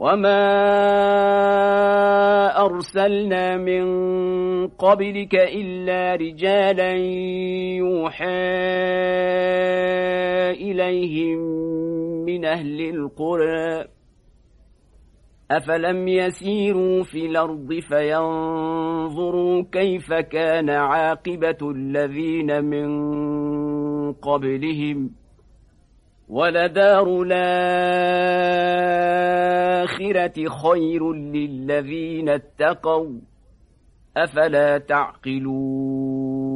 وما أرسلنا من قبلك إلا رجالا يوحى إليهم من أهل القرى أفلم يسيروا في الأرض فينظروا كيف كان عاقبة الذين من قبلهم ولدار الآخرة خير للذين اتقوا أفلا تعقلون